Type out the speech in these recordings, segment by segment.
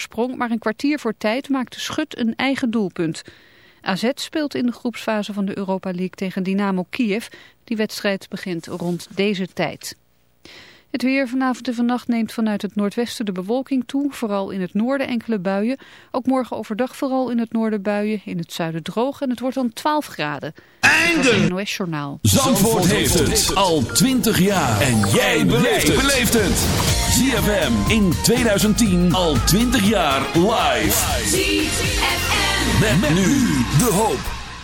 sprong, maar een kwartier voor tijd maakte Schut een eigen doelpunt. AZ speelt in de groepsfase van de Europa League tegen Dynamo Kiev. Die wedstrijd begint rond deze tijd. Het weer vanavond en vannacht neemt vanuit het noordwesten de bewolking toe. Vooral in het noorden enkele buien. Ook morgen overdag vooral in het noorden buien. In het zuiden droog en het wordt dan 12 graden. Einde! NOS Journaal. Zandvoort heeft het al 20 jaar. En jij beleeft het. ZFM in 2010 al 20 jaar live. ZFM. Met, nu de hoop.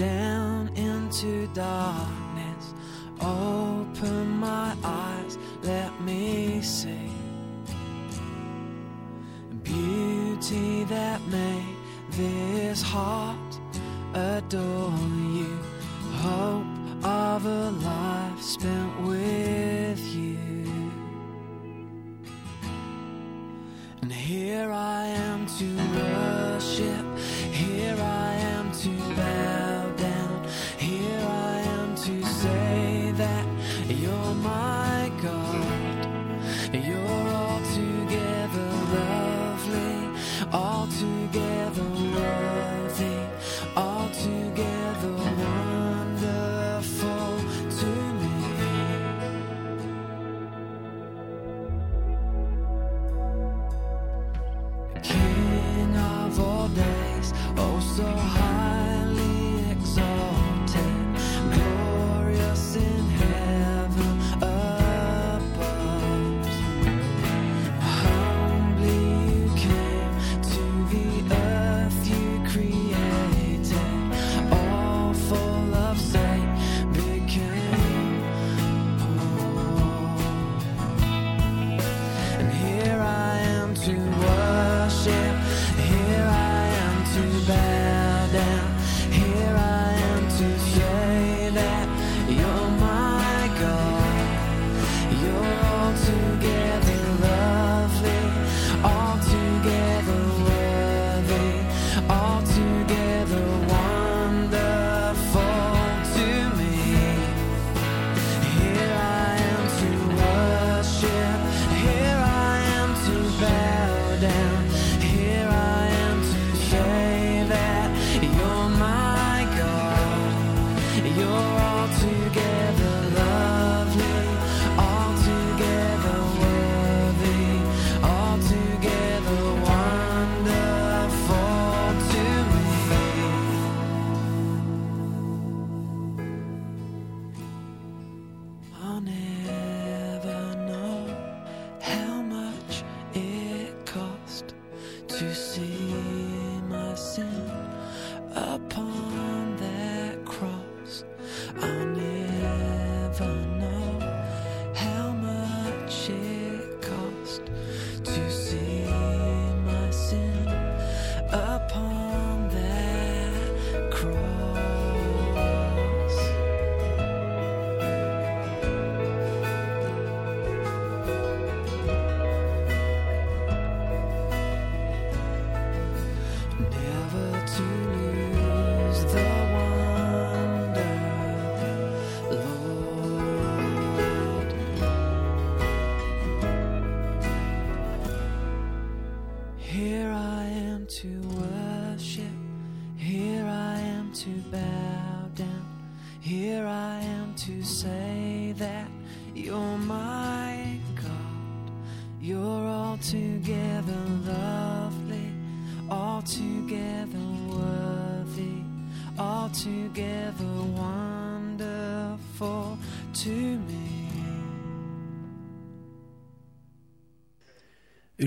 Down into darkness, open my eyes, let me see beauty that made this heart adore you. Hope of a life spent with you. And here I am to worship, here I am to bow you're my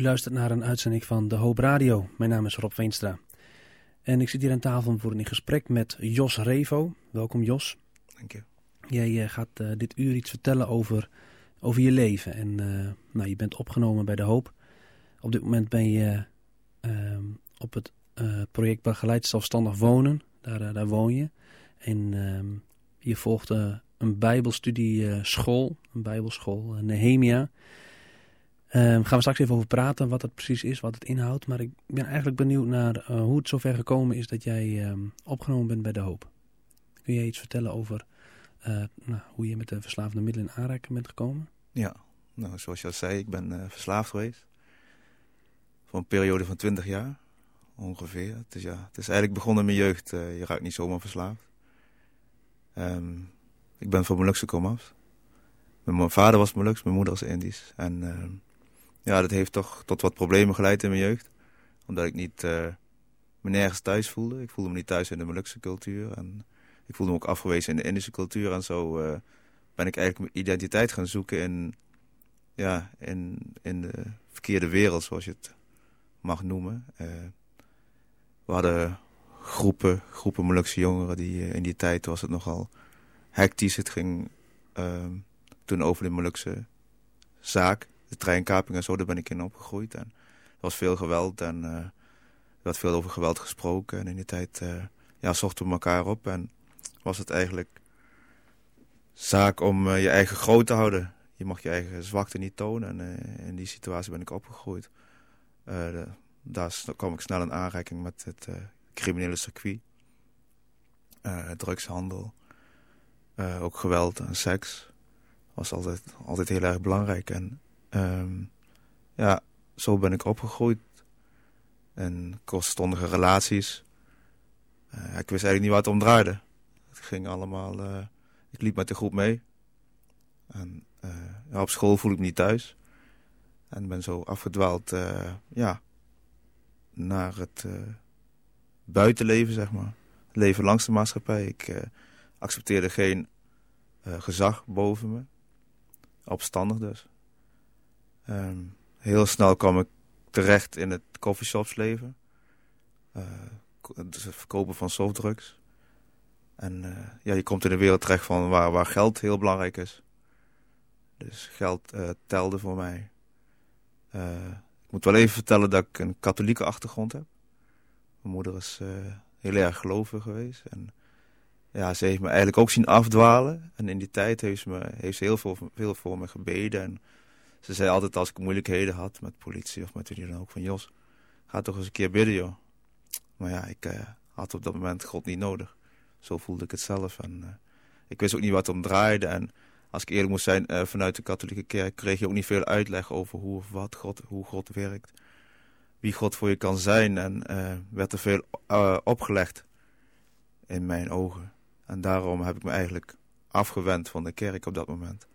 luistert naar een uitzending van De Hoop Radio. Mijn naam is Rob Veenstra. En ik zit hier aan tafel voor een gesprek met Jos Revo. Welkom Jos. Dank je. Jij gaat uh, dit uur iets vertellen over, over je leven. En uh, nou, je bent opgenomen bij De Hoop Op dit moment ben je ehm, op het project Begeleid Zelfstandig Wonen. Daar, daar woon je. En ehm, je volgt een bijbelstudie school, een bijbelschool, Nehemia. Um, gaan we straks even over praten wat het precies is, wat het inhoudt. Maar ik ben eigenlijk benieuwd naar uh, hoe het zover gekomen is dat jij um, opgenomen bent bij De Hoop. Kun je iets vertellen over uh, nou, hoe je met de verslavende middelen in aanraking bent gekomen? Ja, nou zoals je al zei, ik ben uh, verslaafd geweest. Voor een periode van 20 jaar ongeveer. Het is, ja, het is eigenlijk begonnen in mijn jeugd. je raakt niet zomaar verslaafd. Um, ik ben van Molukse komaf. Mijn vader was Molux, mijn moeder was Indisch. En ja, dat heeft toch tot wat problemen geleid in mijn jeugd. Omdat ik niet, uh, me nergens thuis voelde. Ik voelde me niet thuis in de Molukse cultuur. En ik voelde me ook afgewezen in de Indische cultuur. En zo uh, ben ik eigenlijk mijn identiteit gaan zoeken in, ja, in, in de verkeerde wereld, zoals je het mag noemen. Uh, we hadden groepen, groepen Molukse jongeren die in die tijd was het nogal hectisch. Het ging toen over de Molukse zaak de treinkaping en zo, daar ben ik in opgegroeid. En er was veel geweld en uh, er werd veel over geweld gesproken. En in die tijd uh, ja, zochten we elkaar op en was het eigenlijk zaak om uh, je eigen groot te houden. Je mag je eigen zwakte niet tonen en in die situatie ben ik opgegroeid. Daar kwam ik snel in aanraking met het criminele circuit. drugshandel, ook geweld en seks was altijd, altijd heel erg belangrijk. En Um, ja, zo ben ik opgegroeid. En kortstondige relaties. Uh, ik wist eigenlijk niet waar het om draaide. Het ging allemaal... Uh, ik liep met de groep mee. En ja, op school voel ik me niet thuis. En ben zo afgedwaald ja, naar het buitenleven, zeg maar. Leven langs de maatschappij. Ik accepteerde geen gezag boven me. Opstandig dus. Um, heel snel kwam ik terecht in het coffeeshopsleven. Uh, het verkopen van softdrugs. En uh, ja, je komt in een wereld terecht van waar, waar geld heel belangrijk is. Dus geld uh, telde voor mij. ik moet wel even vertellen dat ik een katholieke achtergrond heb. Mijn moeder is heel erg gelovig geweest. En ja, ze heeft me eigenlijk ook zien afdwalen. En in die tijd heeft ze, me, heeft heel veel, veel voor me gebeden. En ze zei altijd als ik moeilijkheden had met politie of met wie dan ook, van Jos, ga toch eens een keer bidden joh. Maar ja, ik uh, had op dat moment God niet nodig. Zo voelde ik het zelf. En uh, ik wist ook niet wat om draaide. En als ik eerlijk moest zijn, uh, vanuit de katholieke kerk kreeg je ook niet veel uitleg over hoe of wat God, hoe God werkt. Wie God voor je kan zijn. En werd er veel opgelegd in mijn ogen. En daarom heb ik me eigenlijk afgewend van de kerk op dat moment.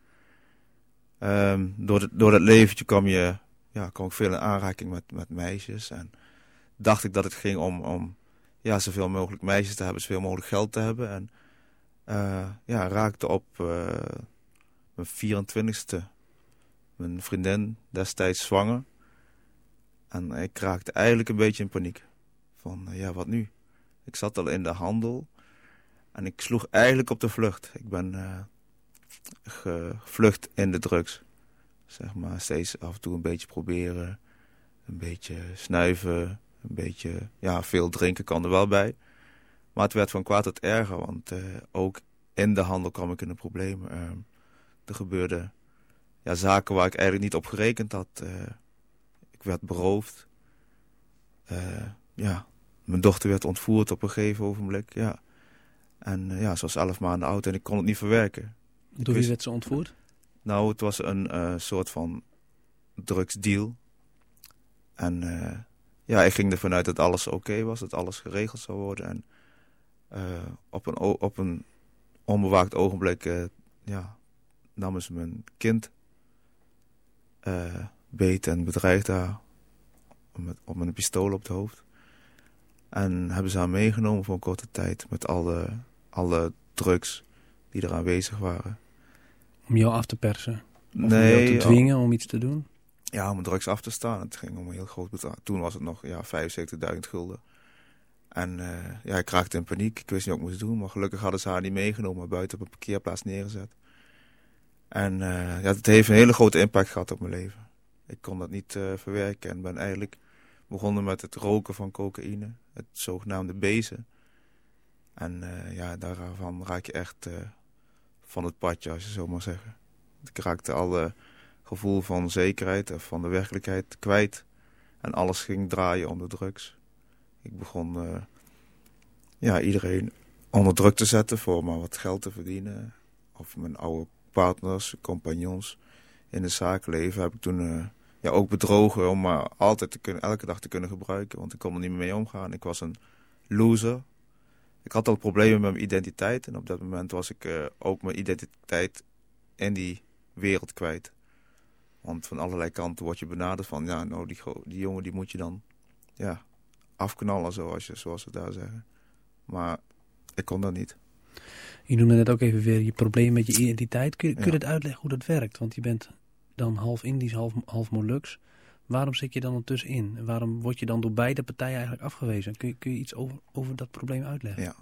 Um, door, door dat leventje kwam, je, ja, kwam ik veel in aanraking met, met meisjes. En dacht ik dat het ging om, om ja, zoveel mogelijk meisjes te hebben, zoveel mogelijk geld te hebben. En uh, ja, raakte op uh, mijn 24ste mijn vriendin destijds zwanger. En ik raakte eigenlijk een beetje in paniek. Van, uh, ja, wat nu? Ik zat al in de handel. En ik sloeg eigenlijk op de vlucht. Ik ben gevlucht in de drugs. Zeg maar, steeds af en toe een beetje proberen. Een beetje snuiven. Een beetje, ja, veel drinken kan er wel bij. Maar het werd van kwaad tot erger, want uh, ook in de handel kwam ik in de problemen. Uh, er gebeurden ja, zaken waar ik eigenlijk niet op gerekend had. Uh, ik werd beroofd. ja, mijn dochter werd ontvoerd op een gegeven ogenblik, ja. En ja, ze was elf maanden oud en ik kon het niet verwerken. Door wie werd ze ontvoerd? Nou, het was een uh, soort van drugsdeal. En uh, ja, ik ging ervan uit dat alles oké okay was, dat alles geregeld zou worden. En uh, op, een, op een onbewaakt ogenblik ja, namen ze mijn kind beet en bedreigde haar met, een pistool op het hoofd. En hebben ze haar meegenomen voor een korte tijd met alle, alle drugs die er aanwezig waren. Om jou af te persen? Of nee. Om jou te dwingen om iets te doen? Ja, om drugs af te staan. Het ging om een heel groot bedrag. Toen was het nog ja, 75.000 gulden. En uh, ja, ik raakte in paniek. Ik wist niet wat ik moest doen. Maar gelukkig hadden ze haar niet meegenomen. Buiten op een parkeerplaats neergezet. En uh, ja, het heeft een hele grote impact gehad op mijn leven. Ik kon dat niet uh, verwerken en ben eigenlijk begonnen met het roken van cocaïne. Het zogenaamde bezen. En ja, daarvan raak je echt van het padje, als je zo maar zeggen. Ik raakte alle gevoel van zekerheid en van de werkelijkheid kwijt. En alles ging draaien om de drugs. Ik begon uh, ja, iedereen onder druk te zetten voor maar wat geld te verdienen. Of mijn oude partners, compagnons in het zakenleven heb ik toen uh, ja, ook bedrogen om maar altijd te kunnen, elke dag te kunnen gebruiken. Want ik kon er niet meer mee omgaan. Ik was een loser. Ik had al problemen met mijn identiteit. En op dat moment was ik uh, ook mijn identiteit in die wereld kwijt. Want van allerlei kanten word je benaderd van... ja, nou, die, die jongen die moet je dan ja, afknallen, zoals, je, zoals ze daar zeggen. Maar ik kon dat niet. Je noemde net ook even weer je probleem met je identiteit. Kun, kun je het uitleggen hoe dat werkt? Want je bent dan half Indisch, half, half Molux. Waarom zit je dan ertussenin? En waarom word je dan door beide partijen eigenlijk afgewezen? Kun je, kun je iets over, over dat probleem uitleggen? Ja.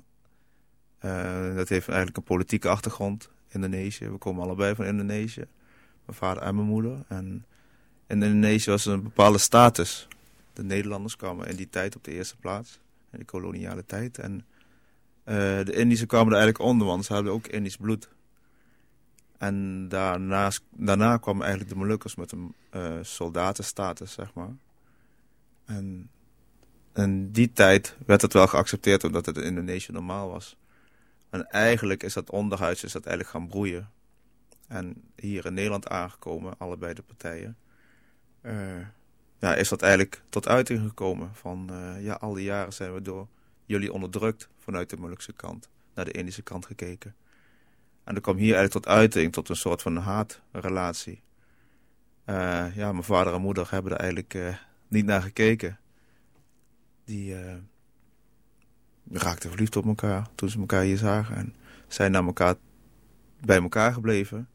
Uh, dat heeft eigenlijk een politieke achtergrond. Indonesië. We komen allebei van Indonesië. Mijn vader en mijn moeder. En in Indonesië was er een bepaalde status. De Nederlanders kwamen in die tijd op de eerste plaats. In de koloniale tijd. En uh, de Indische kwamen er eigenlijk onder, want ze hadden ook Indisch bloed. En daarna, daarna kwamen eigenlijk de Molukkers met een uh, soldatenstatus, zeg maar. En in die tijd werd het wel geaccepteerd omdat het in Indonesië normaal was. En eigenlijk is dat onderhuis is dat eigenlijk gaan broeien. En hier in Nederland aangekomen, allebei de partijen, uh, ja, is dat eigenlijk tot uiting gekomen. Van uh, ja, al die jaren zijn we door jullie onderdrukt vanuit de Molukse kant, naar de Indische kant gekeken. En dat kwam hier eigenlijk tot uiting, tot een soort van haatrelatie. Uh, ja, mijn vader en moeder hebben er eigenlijk uh, niet naar gekeken. Die uh, raakten verliefd op elkaar toen ze elkaar hier zagen. En zijn naar elkaar, bij elkaar gebleven.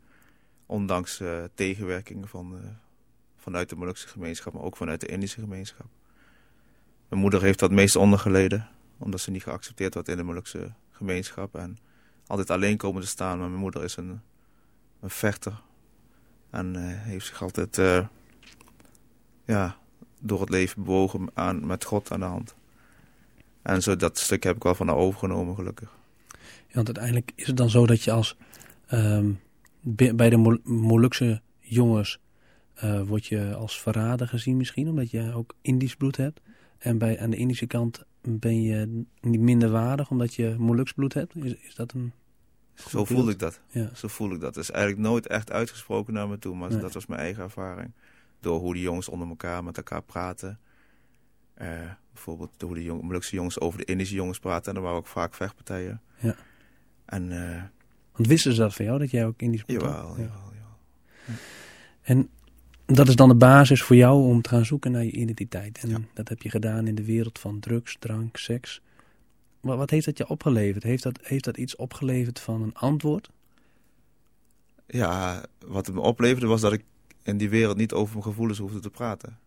Ondanks tegenwerkingen van, vanuit de Molukse gemeenschap, maar ook vanuit de Indische gemeenschap. Mijn moeder heeft dat meest ondergeleden, omdat ze niet geaccepteerd werd in de Molukse gemeenschap. En altijd alleen komen te staan. Maar mijn moeder is een, een vechter. En uh, heeft zich altijd uh, ja, door het leven bewogen aan, met God aan de hand. En zo, dat stuk heb ik wel van haar overgenomen, gelukkig. Ja, want uiteindelijk is het dan zo dat je als um, bij de Mol Molukse jongens uh, word je als verrader gezien misschien, omdat je ook Indisch bloed hebt. En bij, aan de Indische kant ben je niet minder waardig omdat je Moluks bloed hebt. Is, is dat een zo voel ik dat. Ja. Zo voel ik dat. Het is eigenlijk nooit echt uitgesproken naar me toe, maar nee. dat was mijn eigen ervaring. Door hoe die jongens onder elkaar met elkaar praten. Uh, bijvoorbeeld hoe de jong, Molukse jongens over de Indische jongens praten. En er waren ook vaak vechtpartijen. Ja. En, uh, Want wisten ze dat van jou, dat jij ook Indisch jawel, jawel, ja. jawel, ja. En dat is dan de basis voor jou om te gaan zoeken naar je identiteit. En ja. dat heb je gedaan in de wereld van drugs, drank, seks. Wat heeft dat je opgeleverd? Heeft dat, heeft dat iets opgeleverd van een antwoord? Ja, wat het me opleverde was dat ik in die wereld niet over mijn gevoelens hoefde te praten.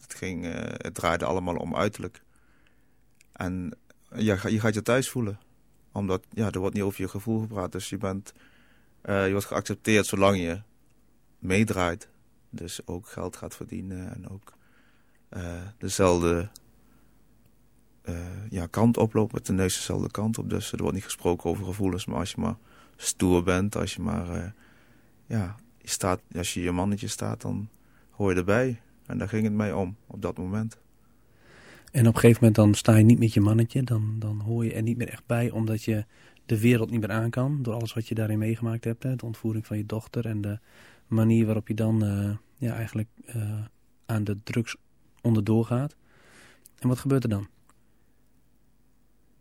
Het, ging, uh, het draaide allemaal om uiterlijk. En ja, je gaat je thuis voelen. Omdat ja, er wordt niet over je gevoel gepraat. Dus je, bent, uh, je wordt geaccepteerd zolang je meedraait. Dus ook geld gaat verdienen en ook uh, dezelfde ja, kant oplopen, met de neus dezelfde kant op. Dus er wordt niet gesproken over gevoelens, maar als je maar stoer bent, als je maar, uh, ja, je staat, als je je mannetje staat, dan hoor je erbij. En daar ging het mij om, op dat moment. En op een gegeven moment dan sta je niet met je mannetje, dan, dan hoor je er niet meer echt bij, omdat je de wereld niet meer aan kan, door alles wat je daarin meegemaakt hebt, hè, de ontvoering van je dochter en de manier waarop je dan uh, ja, eigenlijk aan de drugs onderdoor gaat. En wat gebeurt er dan?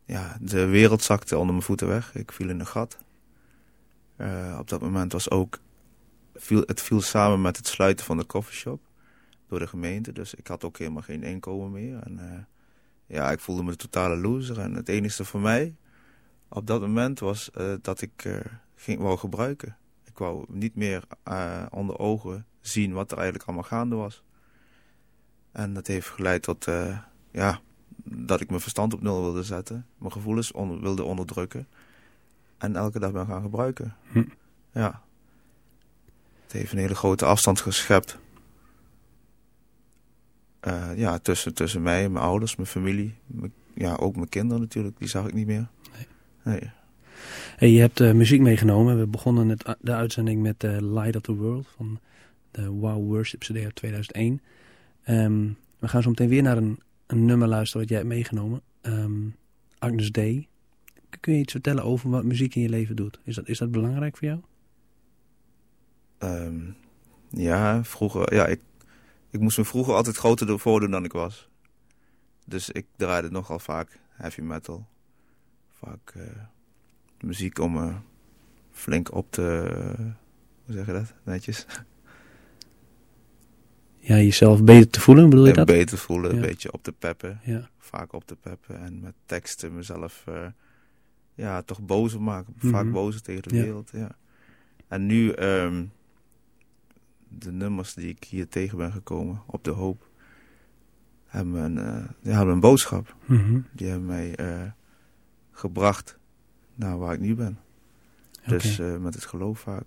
Ja, de wereld zakte onder mijn voeten weg. Ik viel in een gat. Uh, op dat moment was ook... Viel, het viel samen met het sluiten van de coffeeshop door de gemeente. Dus ik had ook helemaal geen inkomen meer. En uh, ja, ik voelde me de totale loser. En het enige voor mij op dat moment was uh, dat ik ging, wou gebruiken. Ik wou niet meer onder ogen zien wat er eigenlijk allemaal gaande was. En dat heeft geleid tot ja, dat ik mijn verstand op nul wilde zetten. Mijn gevoelens on wilde onderdrukken. En elke dag ben gaan gebruiken. Hm. Ja. Het heeft een hele grote afstand geschept. uh, ja, tussen, tussen mij, mijn ouders, mijn familie. Mijn, ja, ook mijn kinderen natuurlijk. Die zag ik niet meer. Nee. nee. Hey, je hebt uh, muziek meegenomen. We begonnen het, de uitzending met uh, Light of the World van de Wow Worship CD uit 2001. Um, we gaan zo meteen weer naar een, een nummer luisteren wat jij hebt meegenomen. Um, Agnes Day. Kun je iets vertellen over wat muziek in je leven doet? Is dat, is dat belangrijk voor jou? Um, ja, vroeger... Ja, ik, ik moest me vroeger altijd groter voordoen dan ik was. Dus ik draaide nogal vaak heavy metal. Vaak uh, muziek om me flink op te... hoe zeg je dat? Netjes. Ja, jezelf beter te voelen, bedoel je dat? beter voelen, een beetje op te peppen. Vaak op te peppen en met teksten mezelf uh, ja, toch bozer maken. Mm -hmm. Vaak bozer tegen de wereld, ja. En nu, um, de nummers die ik hier tegen ben gekomen, op de hoop, hebben een, uh, die hebben een boodschap. Mm -hmm. Die hebben mij uh, gebracht naar waar ik nu ben. Okay. Dus met het geloof vaak.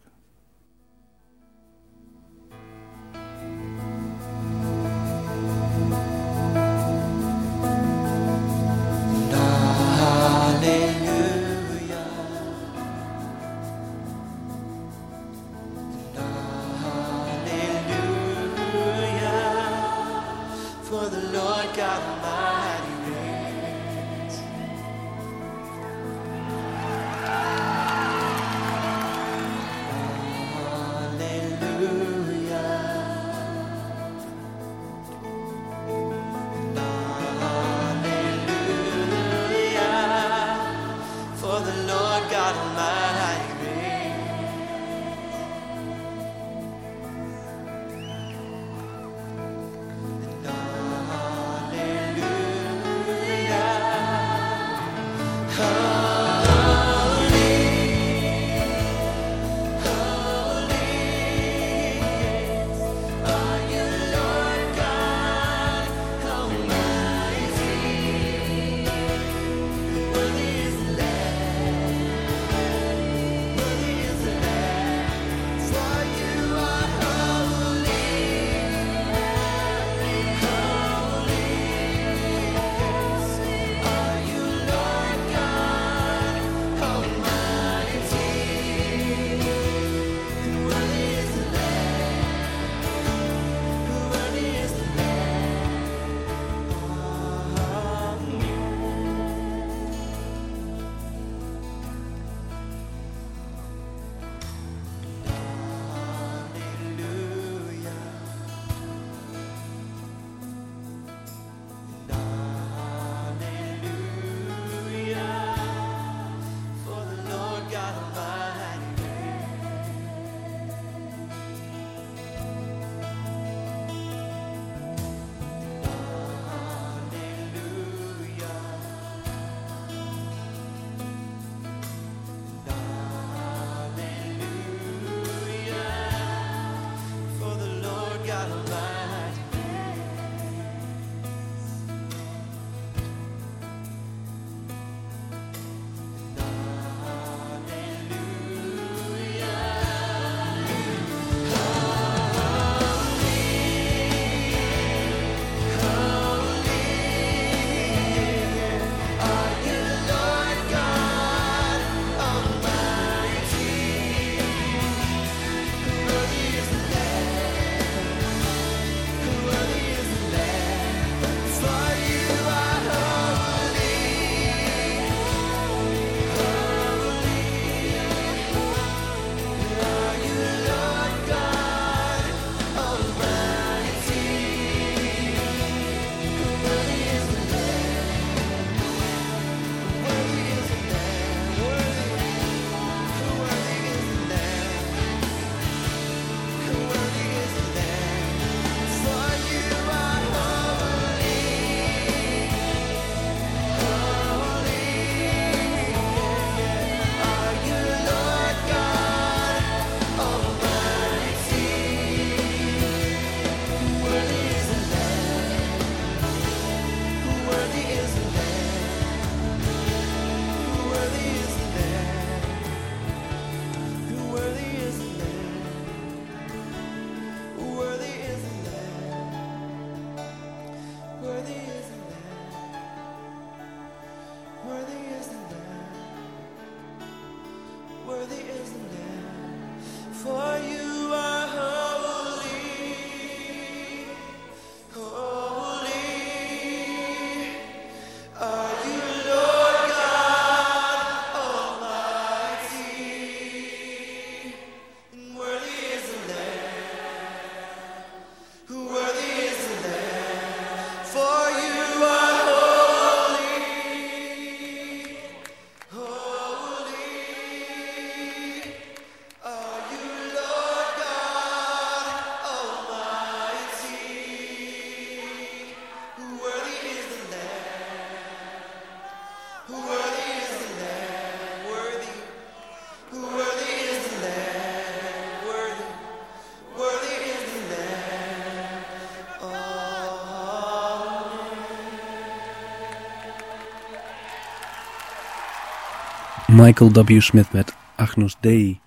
Michael W. Smith met Agnus Dei.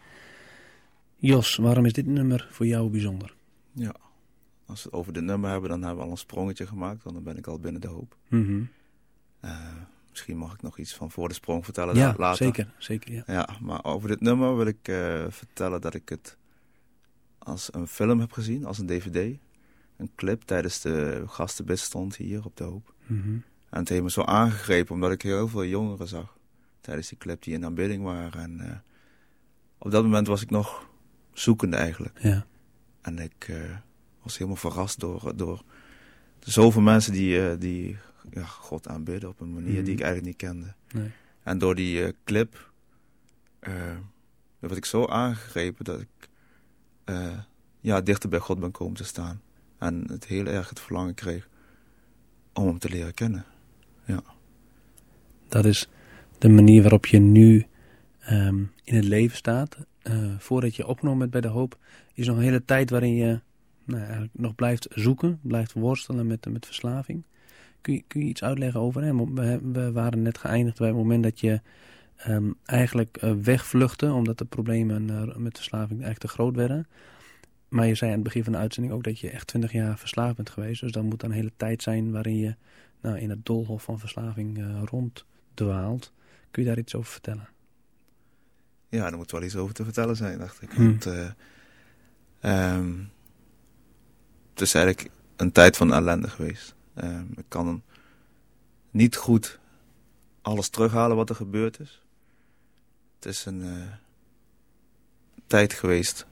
Jos, waarom is dit nummer voor jou bijzonder? Ja, als we het over dit nummer hebben, dan hebben we al een sprongetje gemaakt. Want dan ben ik al binnen de hoop. Mm misschien mag ik nog iets van voor de sprong vertellen ja, later. zeker. zeker ja. ja, maar over dit nummer wil ik uh, vertellen dat ik het als een film heb gezien, als een dvd. Een clip tijdens de gastenbid stond hier op de hoop. Mm -hmm. En het heeft me zo aangegrepen omdat ik heel veel jongeren zag tijdens die clip die in aanbidding waren. En uh, op dat moment was ik nog zoekende eigenlijk. Ja. En ik uh, was helemaal verrast door, door zoveel mensen die, uh, die ja, God aanbidden op een manier Mhm. die ik eigenlijk niet kende. Nee. En door die clip werd ik zo aangegrepen dat ik ja, dichter bij God ben komen te staan. En het heel erg het verlangen kreeg om hem te leren kennen. Ja. Dat is de manier waarop je nu um, in het leven staat. Uh, voordat je opgenomen bent bij de hoop, is nog een hele tijd waarin je nou, eigenlijk nog blijft zoeken, blijft worstelen met, met verslaving. Kun je, kun je iets uitleggen over hem? We, we waren net geëindigd bij het moment dat je um, eigenlijk uh, wegvluchtte, omdat de problemen uh, met verslaving eigenlijk te groot werden. Maar je zei aan het begin van de uitzending ook dat je echt 20 jaar verslaafd bent geweest. Dus dan moet dan een hele tijd zijn waarin je nou, in het doolhof van verslaving ronddwaalt. Kun je daar iets over vertellen? Ja, er moet wel iets over te vertellen zijn, dacht ik. Hmm. Want, uh, um, het is eigenlijk een tijd van ellende geweest. Um, ik kan niet goed alles terughalen wat er gebeurd is. Het is een uh, tijd geweest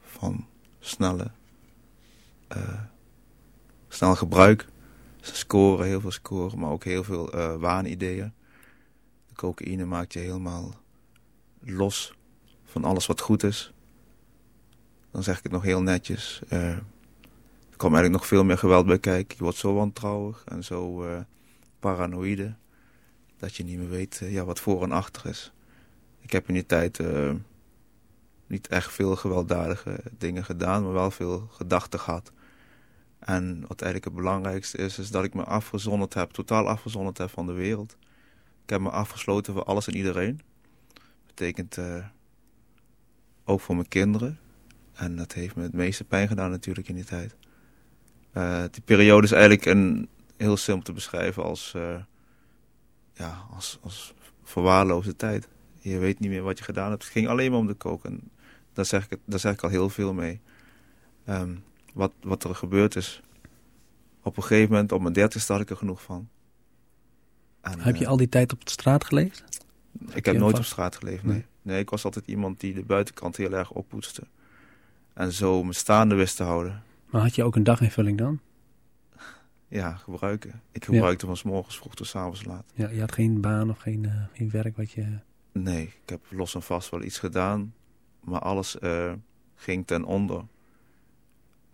van snelle, uh, snel gebruik. Scoren, heel veel scoren, maar ook heel veel uh, waanideeën. Cocaïne maakt je helemaal los van alles wat goed is. Dan zeg ik het nog heel netjes. Uh, er komt eigenlijk nog veel meer geweld bij kijken. Je wordt zo wantrouwig en zo uh, paranoïde. Dat je niet meer weet uh, ja, wat voor en achter is. Ik heb in die tijd niet echt veel gewelddadige dingen gedaan, maar wel veel gedachten gehad. En wat eigenlijk het belangrijkste is, is dat ik me afgezonderd heb, totaal afgezonderd heb van de wereld. Ik heb me afgesloten voor alles en iedereen. Dat betekent uh, ook voor mijn kinderen. En dat heeft me het meeste pijn gedaan natuurlijk in die tijd. Uh, die periode is eigenlijk een, heel simpel te beschrijven als, uh, ja, als, als verwaarloosde tijd. Je weet niet meer wat je gedaan hebt. Het ging alleen maar om de koken. En daar zeg ik, daar zeg ik al heel veel mee. Um, wat, wat er gebeurd is. Op een gegeven moment, op mijn dertigste had ik er genoeg van. En, heb je uh, al die tijd op de straat geleefd? Ik heb, nooit op straat geleefd, nee. nee. Nee, ik was altijd iemand die de buitenkant heel erg oppoetste. En zo me staande wist te houden. Maar had je ook een daginvulling dan? Ja, gebruiken. Ik gebruikte ja. van s morgens vroeg tot s avonds laat. Ja, je had geen baan of geen, uh, geen werk wat je... Nee, ik heb los en vast wel iets gedaan. Maar alles uh, ging ten onder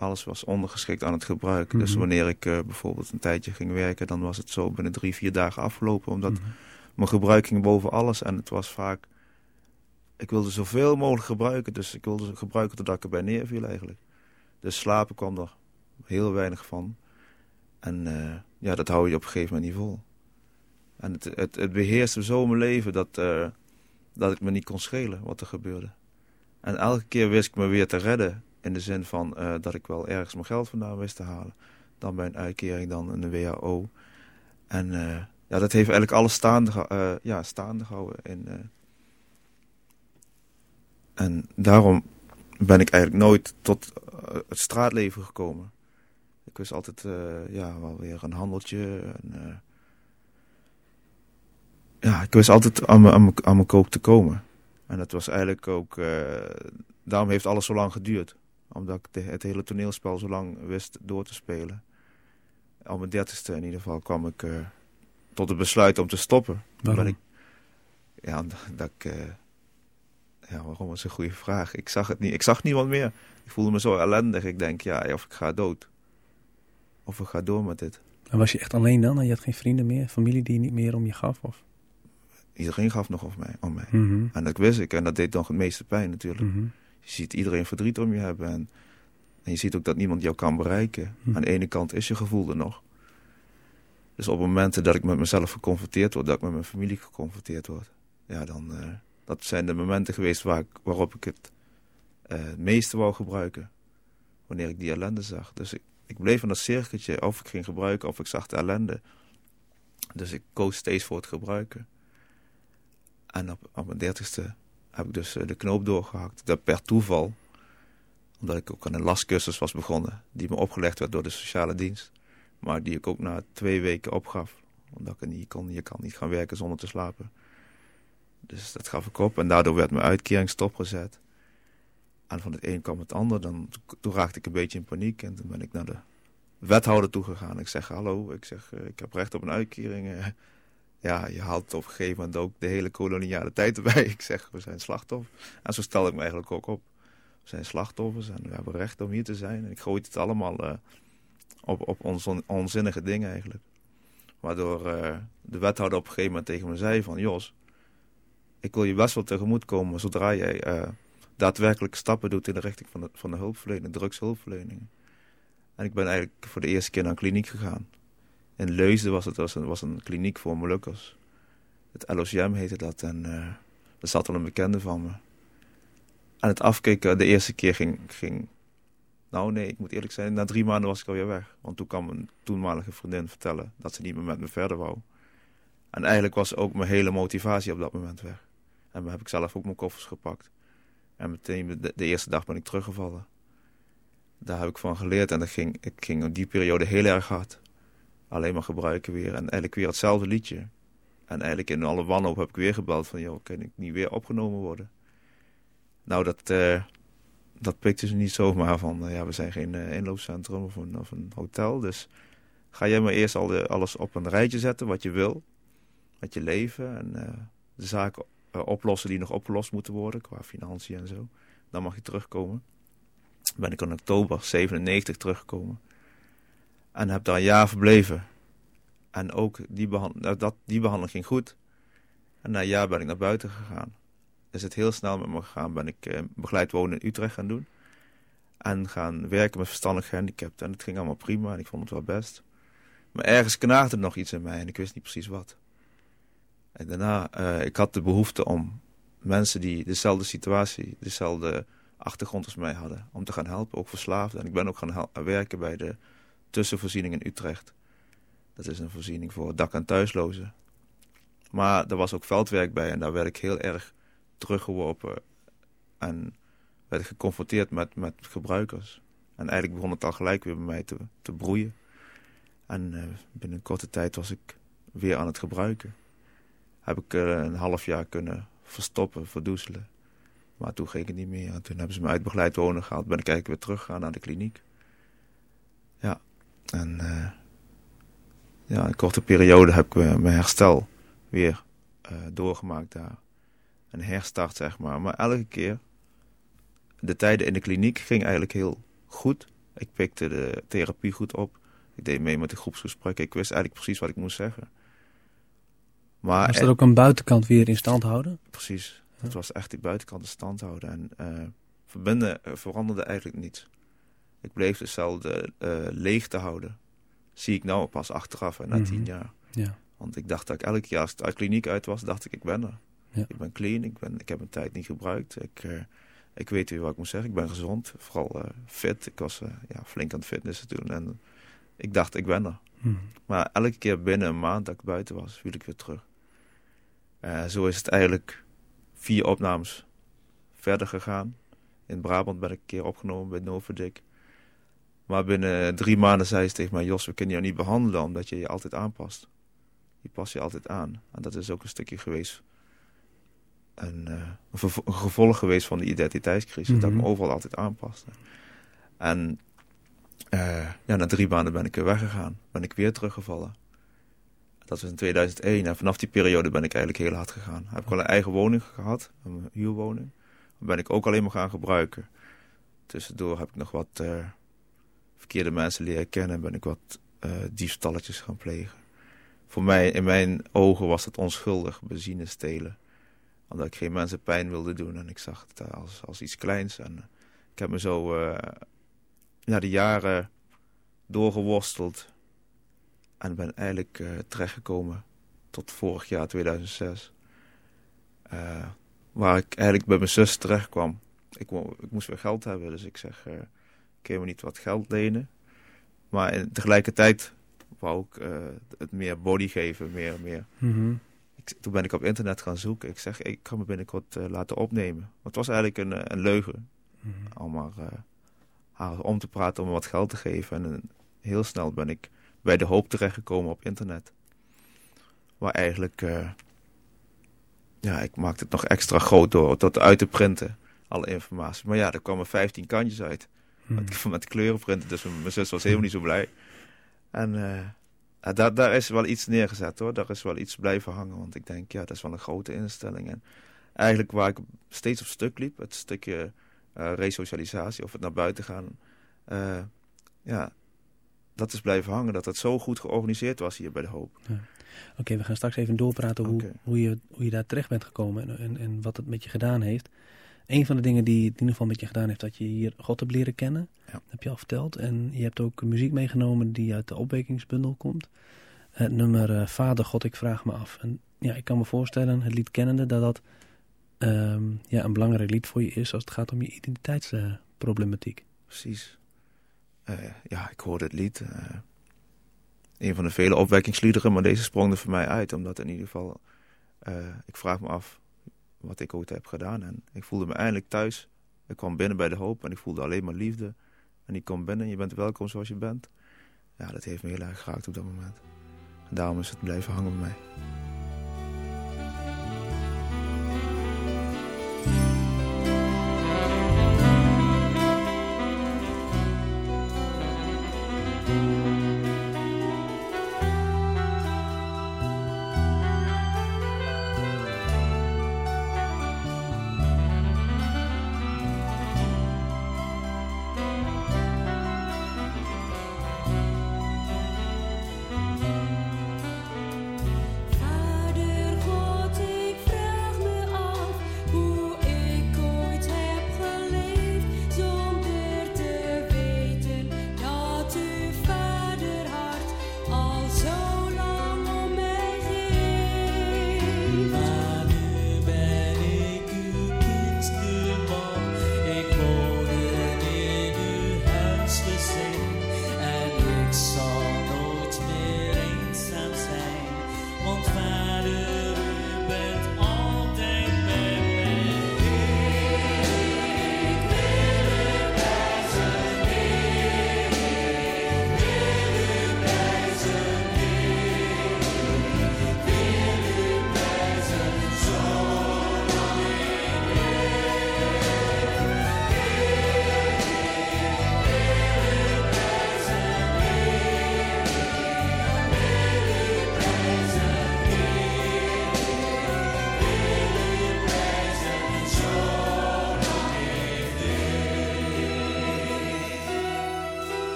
alles was ondergeschikt aan het gebruik. Mm -hmm. Dus wanneer ik uh, bijvoorbeeld een tijdje ging werken, dan was het zo binnen drie, vier dagen afgelopen. Omdat mm -hmm. mijn gebruik ging boven alles. En het was vaak, ik wilde zoveel mogelijk gebruiken. Dus ik wilde gebruiken totdat ik erbij neerviel eigenlijk. Dus slapen kwam er heel weinig van. En uh, ja, dat hou je op een gegeven moment niet vol. En het, het, het beheerste zo mijn leven dat, uh, dat ik me niet kon schelen wat er gebeurde. En elke keer wist ik me weer te redden. In de zin van uh, dat ik wel ergens mijn geld vandaan wist te halen. Dan bij een uitkering, dan een WHO. En uh, ja, dat heeft eigenlijk alles staande, uh, ja, staande gehouden. In, en daarom ben ik eigenlijk nooit tot het straatleven gekomen. Ik wist altijd ja, wel weer een handeltje. En, ja, ik wist altijd aan mijn kook te komen. En dat was eigenlijk ook... daarom heeft alles zo lang geduurd omdat ik de, het hele toneelspel zo lang wist door te spelen. Al mijn dertigste in ieder geval kwam ik uh, tot het besluit om te stoppen. Waarom? Ik, ja, dat ik... Uh, ja, waarom is een goede vraag. Ik zag het niet. Ik zag niemand meer. Ik voelde me zo ellendig. Ik denk, ja, of ik ga dood. Of ik ga door met dit. En was je echt alleen dan? En je had geen vrienden meer? Familie die niet meer om je gaf? Of? Iedereen gaf nog om mij. Om mij. Mm -hmm. En dat wist ik. En dat deed nog het meeste pijn natuurlijk. Mm -hmm. Je ziet iedereen verdriet om je hebben. En, en je ziet ook dat niemand jou kan bereiken. Hm. Aan de ene kant is je gevoel er nog. Dus op momenten dat ik met mezelf geconfronteerd word, dat ik met mijn familie geconfronteerd word. ja, dan, uh, dat zijn de momenten geweest waar ik, waarop ik het uh, het meeste wou gebruiken. Wanneer ik die ellende zag. Dus ik, ik bleef in dat cirkeltje of ik ging gebruiken of ik zag de ellende. Dus ik koos steeds voor het gebruiken. En op, op mijn dertigste heb ik dus de knoop doorgehakt. Dat per toeval. Omdat ik ook aan een lastcursus was begonnen. Die me opgelegd werd door de sociale dienst. Maar die ik ook na twee weken opgaf. Omdat ik niet kon. Je kan niet gaan werken zonder te slapen. Dus dat gaf ik op. En daardoor werd mijn uitkering stopgezet. En van het een kwam het ander. Dan, toen raakte ik een beetje in paniek. En toen ben ik naar de wethouder toegegaan. Ik zeg, hallo, ik zeg, ik heb recht op een uitkering. Ja, je haalt op een gegeven moment ook de hele koloniale tijd erbij. Ik zeg, we zijn slachtoffer. En zo stel ik me eigenlijk ook op. We zijn slachtoffers en we hebben recht om hier te zijn. En ik gooi het allemaal uh, op, op onzinnige dingen eigenlijk. Waardoor uh, de wethouder op een gegeven moment tegen me zei van... Jos, ik wil je best wel tegemoet komen zodra jij uh, daadwerkelijk stappen doet in de richting van de, van de hulpverlening, drugshulpverlening. En ik ben eigenlijk voor de eerste keer naar een kliniek gegaan. In Leusden was het was een, was een kliniek voor Molukkers. Het LOCM heette dat en uh, er zat al een bekende van me. En het afkicken de eerste keer ging, ging... Nou nee, ik moet eerlijk zijn, na drie maanden was ik alweer weg. Want toen kwam een toenmalige vriendin vertellen dat ze niet meer met me verder wou. En eigenlijk was ook mijn hele motivatie op dat moment weg. En dan heb ik zelf ook mijn koffers gepakt. En meteen de, de eerste dag ben ik teruggevallen. Daar heb ik van geleerd en dat ging, ik ging in die periode heel erg hard. Alleen maar gebruiken weer en eigenlijk weer hetzelfde liedje. En eigenlijk in alle wanhoop heb ik weer gebeld van, joh, kan ik niet weer opgenomen worden? Nou, dat, uh, dat pikte ze niet zomaar van, uh, ja, we zijn geen uh, inloopcentrum of een, of een hotel. Dus ga jij maar eerst al de, alles op een rijtje zetten wat je wil. Met je leven en de zaken oplossen die nog opgelost moeten worden qua financiën en zo. Dan mag je terugkomen. Ben ik in oktober 97 teruggekomen. En heb daar een jaar verbleven. En ook die, behand dat, die behandeling ging goed. En na een jaar ben ik naar buiten gegaan. Is het heel snel met me gegaan. Ben ik eh, begeleid wonen in Utrecht gaan doen. En gaan werken met verstandig gehandicapten. En het ging allemaal prima en ik vond het wel best. Maar ergens knaagde er nog iets in mij en ik wist niet precies wat. En daarna, uh, ik had de behoefte om mensen die dezelfde situatie, dezelfde achtergrond als mij hadden, om te gaan helpen, ook verslaafden. En ik ben ook gaan werken bij de tussenvoorziening in Utrecht. Dat is een voorziening voor dak- en thuislozen. Maar er was ook veldwerk bij en daar werd ik heel erg teruggeworpen en werd geconfronteerd met, met gebruikers. En eigenlijk begon het al gelijk weer bij mij te, te broeien. En uh, binnen een korte tijd was ik weer aan het gebruiken. Heb ik een half jaar kunnen verstoppen, verdoezelen. Maar toen ging het niet meer. En toen hebben ze me uit begeleid wonen gehaald. Ben ik eigenlijk weer teruggegaan naar de kliniek. Ja, en uh, ja, een korte periode heb ik mijn herstel weer uh, doorgemaakt daar. Een herstart, zeg maar. Maar elke keer, de tijden in de kliniek ging eigenlijk heel goed. Ik pikte de therapie goed op. Ik deed mee met de groepsgesprekken. Ik wist eigenlijk precies wat ik moest zeggen. Maar was dat ook een buitenkant weer in stand houden? Precies. Ja. Het was echt die buitenkant in stand houden. En uh, verbinden veranderde eigenlijk niets. Ik bleef dezelfde uh, leegte houden. Zie ik nou pas achteraf en na mm -hmm. tien jaar. Ja. Want ik dacht dat ik elke keer als ik uit kliniek uit was, dacht ik, ik ben er. Ja. Ik ben clean, ik, ben, ik heb mijn tijd niet gebruikt. Ik, uh, ik weet weer wat ik moet zeggen. Ik ben gezond, vooral uh, fit. Ik was ja, flink aan het fitnessen toen. En ik dacht, ik ben er. Mm. Maar elke keer binnen een maand dat ik buiten was, viel ik weer terug. Zo is het eigenlijk vier opnames verder gegaan. In Brabant ben ik een keer opgenomen bij Novadik. Maar binnen drie maanden zei ze tegen mij... Jos, we kunnen jou niet behandelen omdat je je altijd aanpast. Je past je altijd aan. En dat is ook een stukje geweest... Een, uh, een, gevolg geweest van de identiteitscrisis. Mm -hmm. Dat ik me overal altijd aanpaste. En uh, ja, na drie maanden ben ik weer weggegaan. Ben ik weer teruggevallen. Dat was in 2001. En vanaf die periode ben ik eigenlijk heel hard gegaan. Heb ik wel een eigen woning gehad, een huurwoning. Ben ik ook alleen maar gaan gebruiken. Tussendoor heb ik nog wat uh, verkeerde mensen leren kennen. En ben ik wat uh, diefstalletjes gaan plegen. Voor mij, in mijn ogen was het onschuldig benzine stelen. Omdat ik geen mensen pijn wilde doen. En ik zag het als, als iets kleins. En uh, ik heb me zo ja, de jaren doorgeworsteld. En ben eigenlijk uh, terechtgekomen tot vorig jaar 2006. Uh, waar ik eigenlijk bij mijn zus terecht kwam. Ik, ik moest weer geld hebben, dus ik zeg, kun je me niet wat geld lenen? Maar tegelijkertijd wou ik uh, het meer body geven, meer, meer. Mm -hmm. ik, toen ben ik op internet gaan zoeken. Ik zeg, ik kan me binnenkort laten opnemen. Want het was eigenlijk een, een leugen. Mm -hmm. Om maar haar om te praten, om wat geld te geven. En heel snel ben ik bij de hoop terechtgekomen op internet. Waar eigenlijk ja, ik maakte het nog extra groot door tot uit te printen. Alle informatie. Maar ja, er kwamen 15 kantjes uit. Hmm. Met, met kleurenprinten. Dus mijn zus was helemaal niet zo blij. En uh, daar, daar is wel iets neergezet hoor. Daar is wel iets blijven hangen. Want ik denk, ja, dat is wel een grote instelling. En eigenlijk waar ik steeds op stuk liep. Het stukje uh, resocialisatie. Of het naar buiten gaan. Uh, ja, dat is blijven hangen. Dat het zo goed georganiseerd was hier bij De Hoop. Ja. Oké, okay, we gaan straks even doorpraten hoe, okay. hoe, je, hoe je daar terecht bent gekomen en, en, en, wat het met je gedaan heeft. Een van de dingen die het in ieder geval met je gedaan heeft, dat je hier God hebt leren kennen. Ja. Dat heb je al verteld. En je hebt ook muziek meegenomen die uit de opwekingsbundel komt. Het nummer uh, Vader God, ik vraag me af. En ja, ik kan me voorstellen, het lied kennende, dat dat um, ja, een belangrijk lied voor je is als het gaat om je identiteitsproblematiek. Uh, Precies. Uh, ja, ik hoorde het lied een van de vele opwekkingsliederen, maar deze sprong er voor mij uit. Omdat in ieder geval, ik vraag me af wat ik ooit heb gedaan. En ik voelde me eindelijk thuis. Ik kwam binnen bij de hoop en ik voelde alleen maar liefde. En ik kom binnen, je bent welkom zoals je bent. Ja, dat heeft me heel erg geraakt op dat moment. En daarom is het blijven hangen bij mij.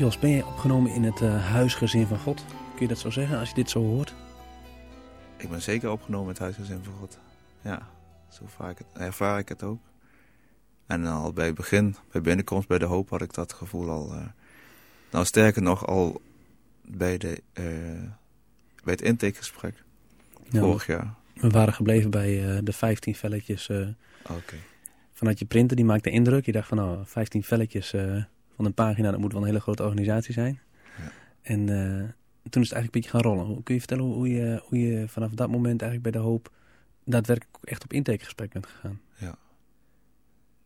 Jos, ben je opgenomen in het uh, huisgezin van God? Kun je dat zo zeggen als je dit zo hoort? Ik ben zeker opgenomen in het huisgezin van God. Ja, zo ervaar ik het, ervaar ik het ook. En al bij het begin, bij binnenkomst bij de hoop, had ik dat gevoel al. Uh, nou, sterker nog, al bij, de, uh, bij het intakegesprek. Ja, vorig jaar. We waren gebleven bij uh, de 15 velletjes. Oké. Okay. Vanuit je printer, die maakte indruk. Je dacht van, nou, 15 velletjes van een pagina, dat moet wel een hele grote organisatie zijn. Ja. En toen is het eigenlijk een beetje gaan rollen. Kun je vertellen hoe je, hoe je vanaf dat moment eigenlijk bij de hoop daadwerkelijk echt op intakegesprek bent gegaan? Ja.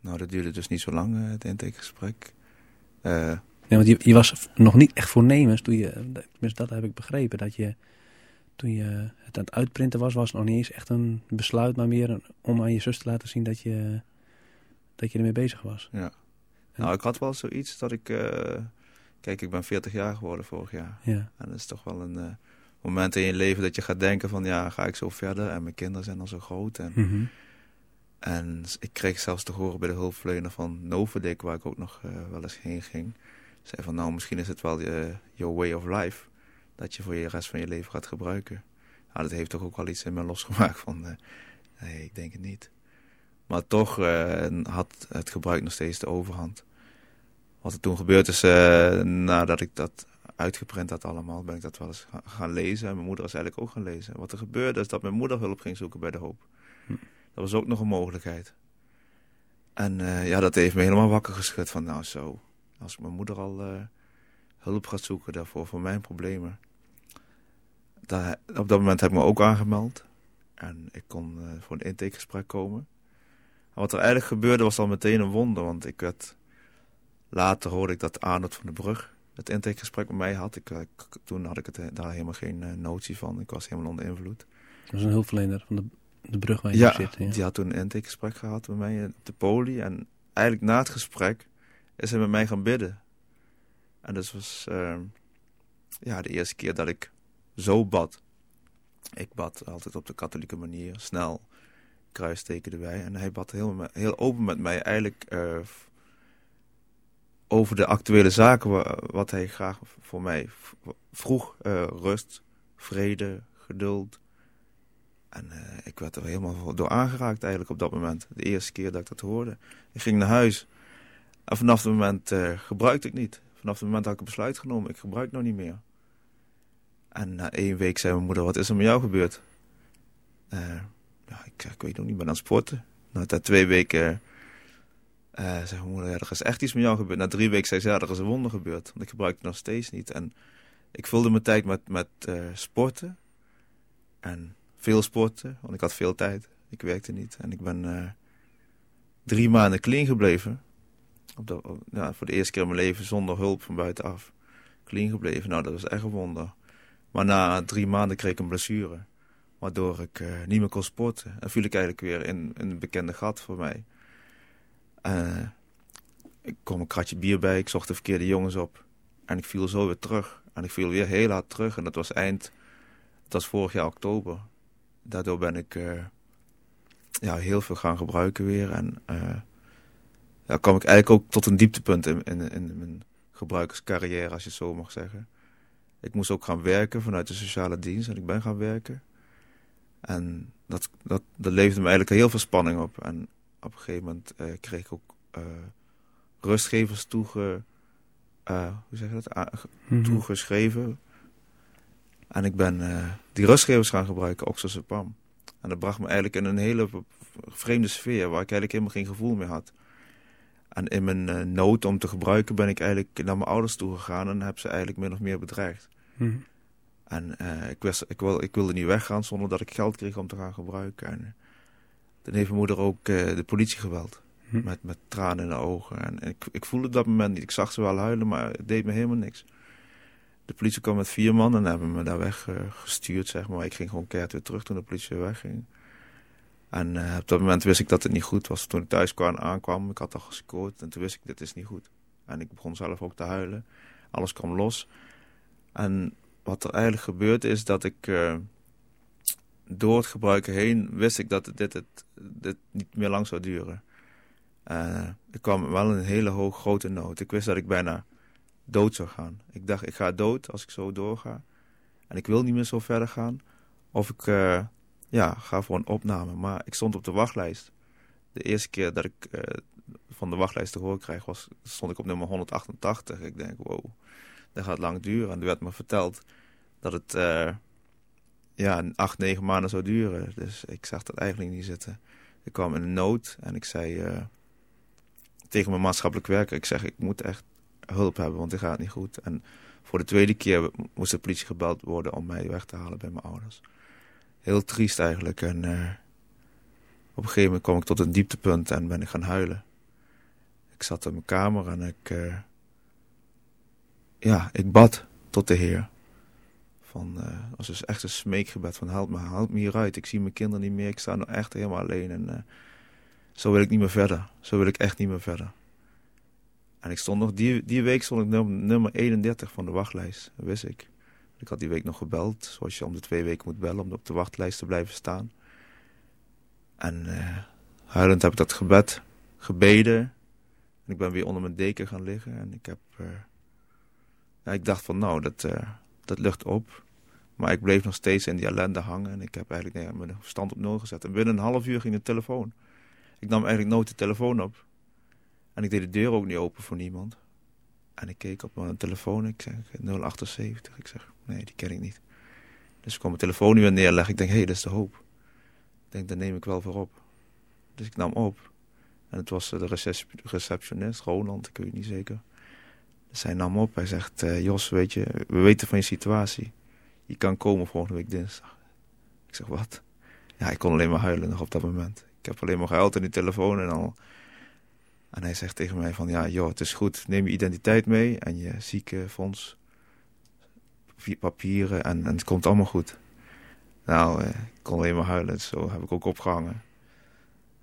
Nou, dat duurde dus niet zo lang, uh, het intakegesprek. Uh, nee, want je, je, was nog niet echt voornemens toen je, tenminste dat heb ik begrepen, dat je toen je het aan het uitprinten was, was het nog niet eens echt een besluit, maar meer om aan je zus te laten zien dat je, dat je ermee bezig was. Ja. Nou, ik had wel zoiets dat ik, uh, kijk, ik ben 40 jaar geworden vorig jaar. Ja. En dat is toch wel een moment in je leven dat je gaat denken van, ja, ga ik zo verder? En mijn kinderen zijn al zo groot en... Mm -hmm. En ik kreeg zelfs te horen bij de hulpverlener van Novadik, waar ik ook nog uh, wel eens heen ging. Zei van nou, misschien is het wel uh, your way of life. Dat je voor je rest van je leven gaat gebruiken. Nou, dat heeft toch ook wel iets in me losgemaakt van, nee, ik denk het niet. Maar toch had het gebruik nog steeds de overhand. Wat er toen gebeurd is, nadat ik dat uitgeprint had allemaal, ben ik dat wel eens gaan lezen. En mijn moeder is eigenlijk ook gaan lezen. Wat er gebeurde is dat mijn moeder hulp ging zoeken bij de hoop. Hm. Dat was ook nog een mogelijkheid. En uh, ja, dat heeft me helemaal wakker geschud van nou zo. Als mijn moeder al uh, hulp gaat zoeken daarvoor, voor mijn problemen. Daar, op dat moment heb ik me ook aangemeld. En ik kon uh, voor een intakegesprek komen. En wat er eigenlijk gebeurde was al meteen een wonder. Want ik werd, later hoorde ik dat Arnold van de Brug het intakegesprek met mij had. Ik, ik, toen had ik het, daar helemaal geen notie van. Ik was helemaal onder invloed. Dat was een hulpverlener van de de brug waar je ja, zit. Ja, die had toen een intakegesprek gehad met mij op de poli. En eigenlijk na het gesprek is hij met mij gaan bidden. En dat was uh, ja, de eerste keer dat ik zo bad. Ik bad altijd op de katholieke manier, snel, kruisteken erbij. En hij bad heel, heel open met mij eigenlijk uh, over de actuele zaken wat hij graag voor mij vroeg. Uh, rust, vrede, geduld, en uh, ik werd er helemaal door aangeraakt eigenlijk op dat moment. De eerste keer dat ik dat hoorde. Ik ging naar huis. En vanaf dat moment gebruikte ik niet. Vanaf het moment had ik een besluit genomen. Ik gebruik nog niet meer. En na één week zei mijn moeder, wat is er met jou gebeurd? Ja, ik, ik weet nog niet, ben aan sporten. Na twee weken zei mijn moeder, ja, er is echt iets met jou gebeurd. Na drie weken zei ze, ja, er is een wonder gebeurd. Want ik gebruik het nog steeds niet. En ik vulde mijn tijd met, met sporten. En veel sporten, want ik had veel tijd. Ik werkte niet en ik ben uh, drie maanden clean gebleven. Op de, ja, voor de eerste keer in mijn leven zonder hulp van buitenaf. Clean gebleven, nou dat was echt een wonder. Maar na drie maanden kreeg ik een blessure. Waardoor ik uh, niet meer kon sporten. En viel ik eigenlijk weer in, een bekende gat voor mij. Uh, ik kwam een kratje bier bij, ik zocht de verkeerde jongens op. En ik viel zo weer terug. En ik viel weer heel hard terug. En dat was eind, dat was vorig jaar oktober daardoor ben ik uh, ja, heel veel gaan gebruiken weer. En ja, kwam ik eigenlijk ook tot een dieptepunt in, in, in mijn gebruikerscarrière, als je het zo mag zeggen. Ik moest ook gaan werken vanuit de sociale dienst en ik ben gaan werken. En dat, dat, dat leverde me eigenlijk heel veel spanning op. En op een gegeven moment uh, kreeg ik ook rustgevers toege, hoe zeg je dat? Mhm. toegeschreven en ik ben die rustgevers gaan gebruiken, oxazepam. En dat bracht me eigenlijk in een hele vreemde sfeer, waar ik eigenlijk helemaal geen gevoel meer had. En in mijn nood om te gebruiken ben ik eigenlijk naar mijn ouders toe gegaan en heb ze eigenlijk min of meer bedreigd. Mm. En uh, ik, wist, ik, wil, ik wilde niet weggaan zonder dat ik geld kreeg om te gaan gebruiken. En toen heeft mijn moeder ook de politie geweld. Mm. Met, met tranen in de ogen. En, en ik, ik voelde op dat moment niet. Ik zag ze wel huilen, maar het deed me helemaal niks. De politie kwam met vier man en hebben me daar weggestuurd, zeg maar. Ik ging gewoon keihard weer terug toen de politie wegging. En uh, op dat moment wist ik dat het niet goed was. Toen ik thuis kwam, aankwam, ik had al gescoord. En toen wist ik, dit is niet goed. En ik begon zelf ook te huilen. Alles kwam los. En wat er eigenlijk gebeurde is dat ik... Uh, door het gebruiken heen wist ik dat dit, het, niet meer lang zou duren. Uh, ik kwam wel een hele hoog grote nood. Ik wist dat ik bijna dood zou gaan. Ik dacht, ik ga dood als ik zo doorga. En ik wil niet meer zo verder gaan. Of ik uh, ja, ga voor een opname. Maar ik stond op de wachtlijst. De eerste keer dat ik van de wachtlijst te horen kreeg, was, stond ik op nummer 188. Ik denk, wow, dat gaat lang duren. En er werd me verteld dat het uh, ja, acht, negen maanden zou duren. Dus ik zag dat eigenlijk niet zitten. Ik kwam in een nood en ik zei tegen mijn maatschappelijk werker, ik zeg, ik moet echt hulp hebben, want dit gaat niet goed. En voor de tweede keer moest de politie gebeld worden om mij weg te halen bij mijn ouders. Heel triest eigenlijk. En uh, op een gegeven moment kwam ik tot een dieptepunt en ben ik gaan huilen. Ik zat in mijn kamer en ik, ja, ik bad tot de Heer. Van, uh, was dus echt een smeekgebed van help me, help me hieruit. Ik zie mijn kinderen niet meer, ik sta nu echt helemaal alleen. En zo wil ik niet meer verder. Zo wil ik echt niet meer verder. En ik stond nog, die, die week stond ik nummer, nummer 31 van de wachtlijst. Dat wist ik. Ik had die week nog gebeld, zoals je om de twee weken moet bellen om op de wachtlijst te blijven staan. En uh, huilend heb ik dat gebed gebeden. En ik ben weer onder mijn deken gaan liggen. En ik heb, ik dacht van nou, dat, uh, dat lucht op. Maar ik bleef nog steeds in die ellende hangen. En ik heb eigenlijk mijn stand op nul gezet. En binnen een half uur ging de telefoon. Ik nam eigenlijk nooit de telefoon op. En ik deed de deur ook niet open voor niemand. En ik keek op mijn telefoon. Ik zeg 078. Ik zeg, nee, die ken ik niet. Dus ik kwam mijn telefoon weer neerleggen. Ik denk, hé, hey, dat is de hoop. Ik denk, daar neem ik wel voor op. Dus ik nam op. En het was de receptionist, Roland, ik weet niet zeker. Hij nam op. Hij zegt, uh, Jos, weet je, we weten van je situatie. Je kan komen volgende week dinsdag. Ik zeg, wat? Ja, ik kon alleen maar huilen nog op dat moment. Ik heb alleen maar gehuild in die telefoon en al en hij zegt tegen mij van, ja, joh, het is goed. Neem je identiteit mee en je ziekenfonds, papieren en, het komt allemaal goed. Nou, eh, ik kon alleen maar huilen, zo heb ik ook opgehangen.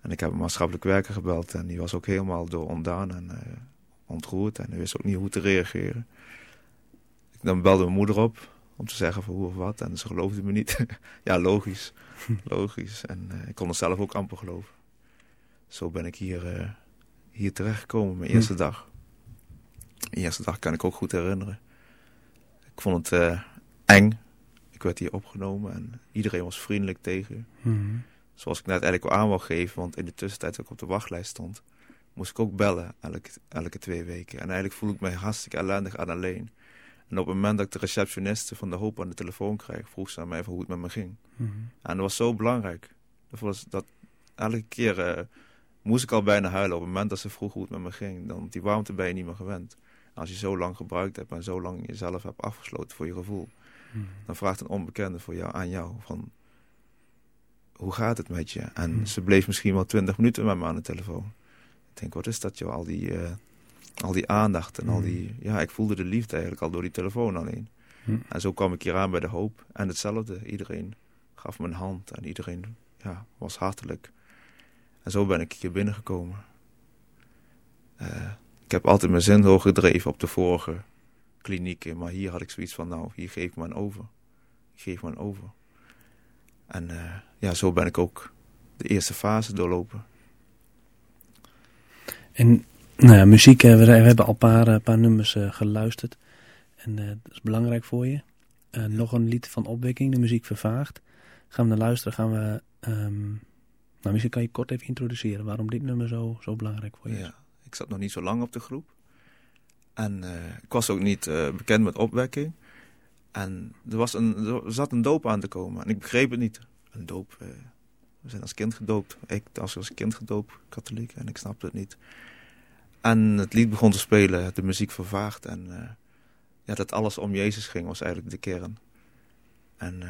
En ik heb een maatschappelijk werker gebeld en die was ook helemaal door ontdaan en uh, ontroerd. En hij wist ook niet hoe te reageren. Dan belde mijn moeder op om te zeggen van hoe of wat. En ze geloofde me niet. ja, logisch. logisch. En uh, ik kon het zelf ook amper geloven. Zo ben ik hier... Uh, hier terechtgekomen, mijn eerste hm. dag. De eerste dag kan ik ook goed herinneren. Ik vond het uh, eng. Ik werd hier opgenomen en iedereen was vriendelijk tegen. Hm. Zoals ik net eigenlijk al aan wou geven, want in de tussentijd ik op de wachtlijst stond, moest ik ook bellen elke, elke twee weken. En eigenlijk voel ik me hartstikke ellendig en alleen. En op het moment dat ik de receptioniste van de hoop aan de telefoon kreeg, vroeg ze aan mij van hoe het met me ging. Hm. En dat was zo belangrijk. Dat was dat elke keer... Uh, moest ik al bijna huilen. Op het moment dat ze vroeg hoe het met me ging. Dan die warmte ben je niet meer gewend. als je zo lang gebruikt hebt en zo lang jezelf hebt afgesloten voor je gevoel. Hmm. Dan vraagt een onbekende voor jou, aan jou van... Hoe gaat het met je? En hmm. ze bleef misschien wel twintig minuten met me aan de telefoon. Ik denk, wat is dat joh? Al die, uh, al die aandacht en al Hmm. die... Ja, ik voelde de liefde eigenlijk al door die telefoon alleen. En zo kwam ik hier aan bij de hoop. En hetzelfde, iedereen gaf me een hand. En iedereen ja, was hartelijk. En zo ben ik hier binnengekomen. Uh, ik heb altijd mijn zin hoog gedreven op de vorige klinieken. Maar hier had ik zoiets van, nou, hier geef ik me een over. Ik geef me een over. En uh, ja, zo ben ik ook de eerste fase doorlopen. En nou ja, muziek, we, we hebben al een paar, uh, paar nummers geluisterd. En dat is belangrijk voor je. nog een lied van opwekking, de muziek vervaagt. Gaan we naar luisteren, gaan we... Um, nou, misschien kan je kort even introduceren waarom dit nummer zo, zo belangrijk voor je is. Ja, ik zat nog niet zo lang op de groep. En ik was ook niet bekend met opwekking. En er, was een, er zat een doop aan te komen. En ik begreep het niet. Een doop. We zijn als kind gedoopt. Ik was als kind gedoopt, katholiek. En ik snapte het niet. En het lied begon te spelen. De muziek vervaagd. En ja, dat alles om Jezus ging was eigenlijk de kern. En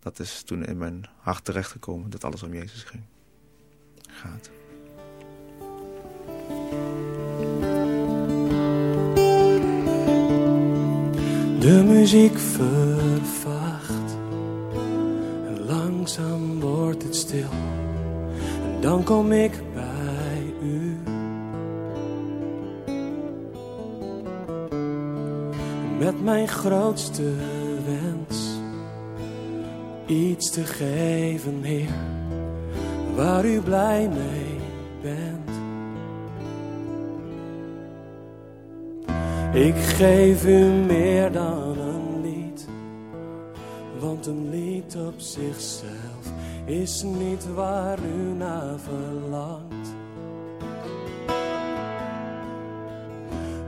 dat is toen in mijn hart terechtgekomen. Dat alles om Jezus ging gaat. De muziek vervaagt en langzaam wordt het stil. En dan kom ik met mijn grootste wens. Iets te geven, Heer, waar u blij mee bent. Ik geef u meer dan een lied, want een lied op zichzelf is niet waar u naar verlangt.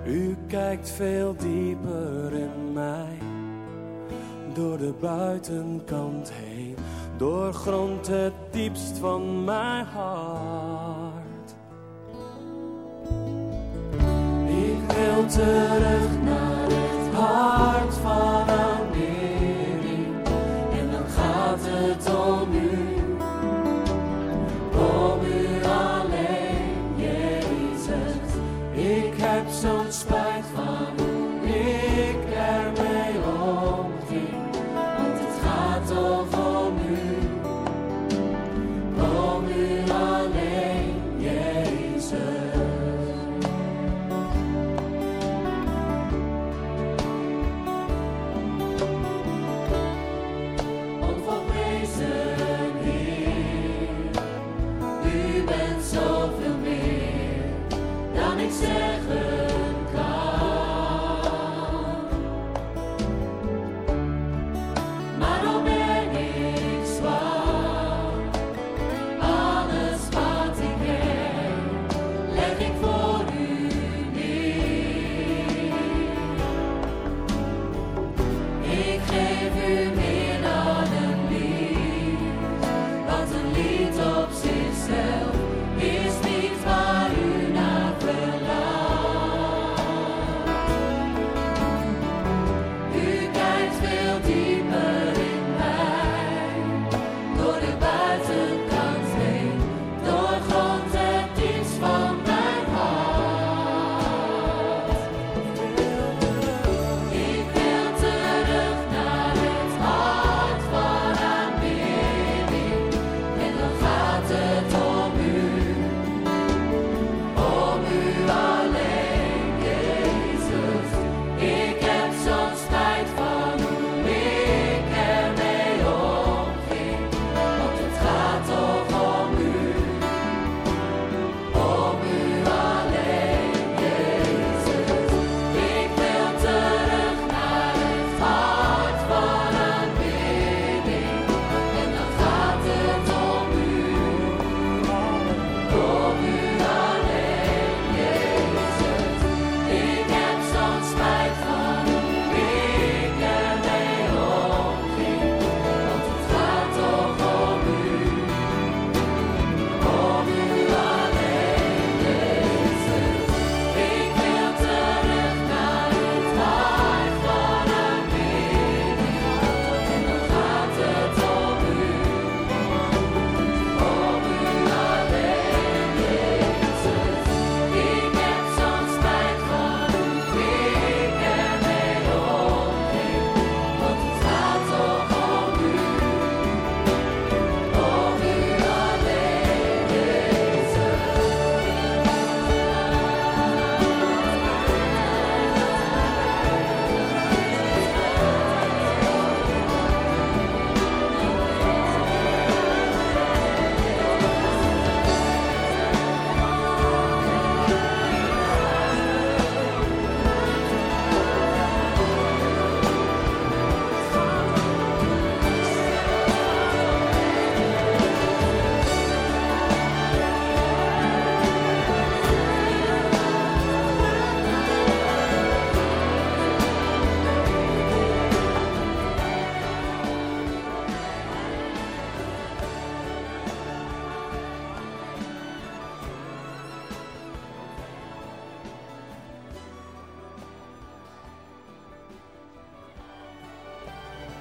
U kijkt veel dieper in mij, door de buitenkant heen, doorgrond het diepst van mijn hart. Ik wil terug naar het hart van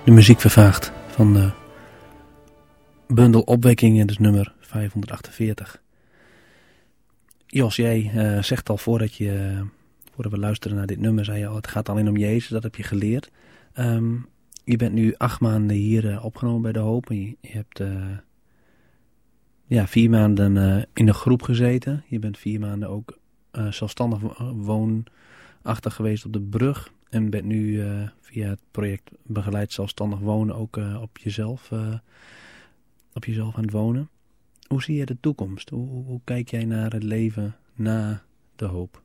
de muziek vervaagd van de bundel opwekkingen, dus nummer 548. Jos, jij eh, zegt al voordat, je, voordat we luisteren naar dit nummer, zei je al, het gaat alleen om Jezus, dat heb je geleerd. Ehm, je bent nu acht maanden hier eh, opgenomen bij De Hoop en je, hebt eh, ja, vier maanden in een groep gezeten. Je bent vier maanden ook zelfstandig woonachtig geweest op de brug. En bent nu eh, via het project Begeleid Zelfstandig Wonen ook eh, op, jezelf, eh, op jezelf aan het wonen. Hoe zie je de toekomst? Hoe, hoe kijk jij naar het leven na de hoop?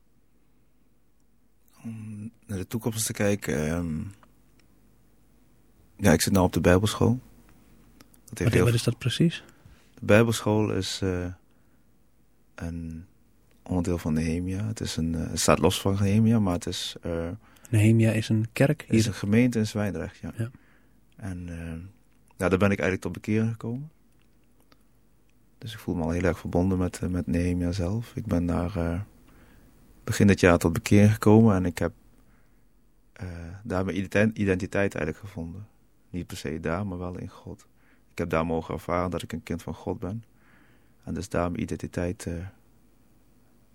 Om naar de toekomst te kijken... Ehm, ja, ik zit nu op de Bijbelschool. Dat heeft wat, is dat precies? De Bijbelschool is een onderdeel van Nehemia. Het, is een, staat los van Nehemia, maar het is Nehemia is een kerk het is hier. een gemeente in Zwijndrecht. Ja. Ja. En eh, ja, daar ben ik eigenlijk tot bekering gekomen. Dus ik voel me al heel erg verbonden met, eh, met Nehemia zelf. Ik ben daar eh, begin dit jaar tot bekering gekomen en ik heb daar mijn ident- identiteit eigenlijk gevonden. Niet per se daar, maar wel in God. Ik heb daar mogen ervaren dat ik een kind van God ben. En dus daar mijn identiteit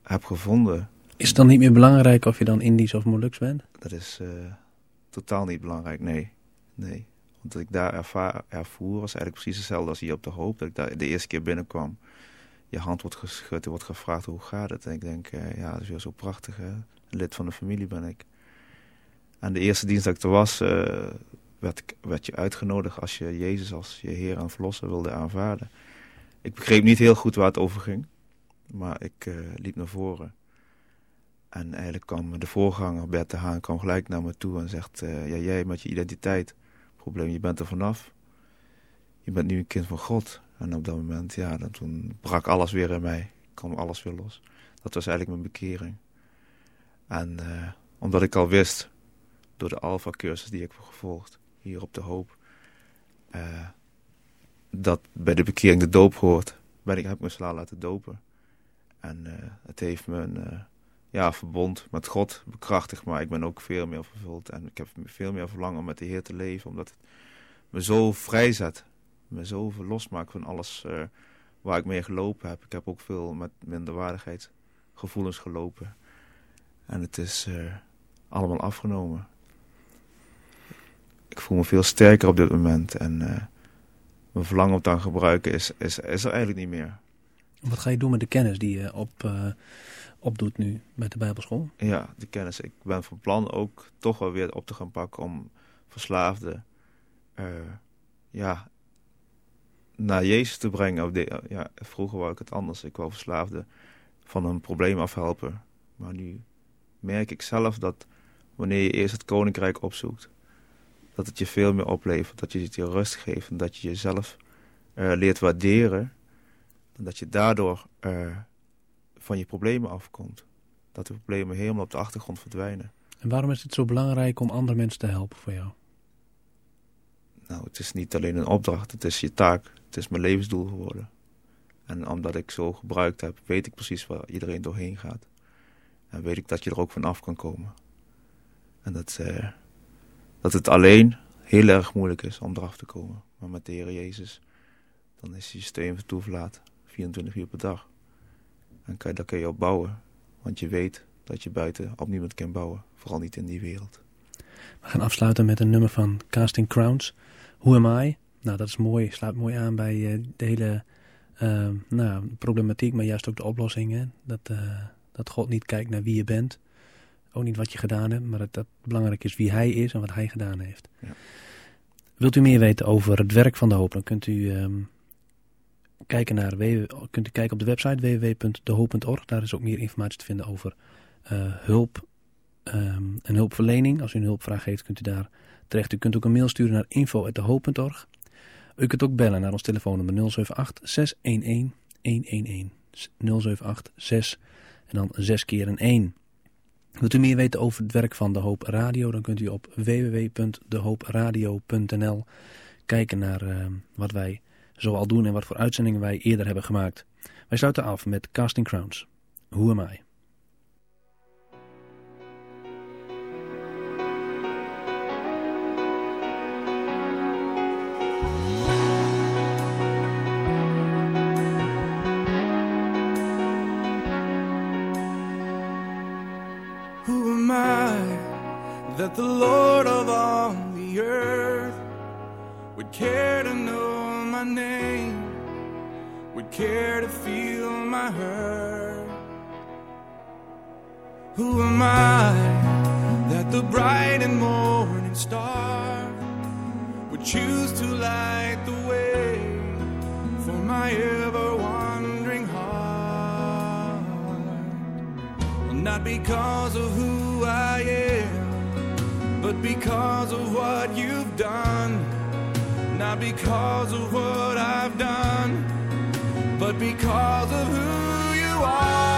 heb gevonden. Is het dan niet meer belangrijk of je dan Indisch of Moluks bent? Dat is eh, totaal niet belangrijk, nee. nee. Want ik daar ervaar, ervoer was eigenlijk precies hetzelfde als hier op de hoop. Dat ik daar de eerste keer binnenkwam. Je hand wordt geschud, er wordt gevraagd hoe gaat het. En ik denk, eh, ja, dat is weer zo prachtig. Een lid van de familie ben ik. En de eerste dienst dat ik er was, eh, werd, werd je uitgenodigd als je Jezus als je Heer en Verlosser wilde aanvaarden. Ik begreep niet heel goed waar het over ging. Maar ik eh, liep naar voren. En eigenlijk kwam de voorganger, Bert de Haan, kwam gelijk naar me toe en zegt... eh, ja, jij met je identiteit, probleem, je bent er vanaf. Je bent nu een kind van God. En op dat moment, ja, dan, toen brak alles weer in mij. kwam alles weer los. Dat was eigenlijk mijn bekering. En eh, omdat ik al wist, door de Alpha-cursus die ik heb gevolgd, hier op de Hoop... eh, dat bij de bekering de doop hoort, ben ik, heb ik me laten dopen. En het heeft me ja, verbond met God bekrachtigd, maar ik ben ook veel meer vervuld. En ik heb veel meer verlangen om met de Heer te leven, omdat het me zo vrijzet. Me zoveel losmaakt van alles eh, waar ik mee gelopen heb. Ik heb ook veel met minderwaardigheidsgevoelens gelopen. En het is eh, allemaal afgenomen. Ik voel me veel sterker op dit moment. En eh, mijn verlangen om aan gebruiken is, is, is er eigenlijk niet meer. Wat ga je doen met de kennis die je op, opdoet nu met de Bijbelschool? Ja, de kennis. Ik ben van plan ook toch wel weer op te gaan pakken om verslaafden eh, ja, naar Jezus te brengen. Ja, vroeger wou ik het anders. Ik wou verslaafden van een probleem afhelpen. Maar nu merk ik zelf dat wanneer je eerst het koninkrijk opzoekt, dat het je veel meer oplevert. Dat je het je rust geeft en dat je jezelf eh, leert waarderen. En dat je daardoor eh, van je problemen afkomt. Dat de problemen helemaal op de achtergrond verdwijnen. En waarom is het zo belangrijk om andere mensen te helpen voor jou? Nou, het is niet alleen een opdracht, het is je taak. Het is mijn levensdoel geworden. En omdat ik zo gebruikt heb, weet ik precies waar iedereen doorheen gaat. En weet ik dat je er ook van af kan komen. En dat, eh, dat het alleen heel erg moeilijk is om eraf te komen. Maar met de Heer Jezus, dan is je steun toeverlaat 24 uur per dag. En kan, daar kun je op bouwen. Want je weet dat je buiten op niemand kan bouwen. Vooral niet in die wereld. We gaan afsluiten met een nummer van Casting Crowns. Who Am I? Nou, dat is mooi. Sluit mooi aan bij eh, de hele eh, nou, problematiek, maar juist ook de oplossingen. Dat, eh, dat God niet kijkt naar wie je bent. Ook niet wat je gedaan hebt, maar dat, dat belangrijk is wie hij is en wat hij gedaan heeft. Ja. Wilt u meer weten over het werk van de hoop, dan kunt u, ehm, kijken, naar, kunt u kijken op de website www.dehoop.org. Daar is ook meer informatie te vinden over eh, hulp ehm, en hulpverlening. Als u een hulpvraag heeft, kunt u daar terecht. U kunt ook een mail sturen naar info.dehoop.org. U kunt ook bellen naar ons telefoonnummer 078 611 111. 078 6 en dan 6 keer een 1. Wilt u meer weten over het werk van De Hoop Radio, dan kunt u op www.dehoopradio.nl kijken naar eh, wat wij zoal doen en wat voor uitzendingen wij eerder hebben gemaakt. Wij sluiten af met Casting Crowns. Who am I? Who am I that the Lord of all the earth would care name, would care to feel my hurt? Who am I that the bright and morning star would choose to light the way for my ever wandering heart? Not because of who I am, but because of what you've done. Not because of what I've done, but because of who you are.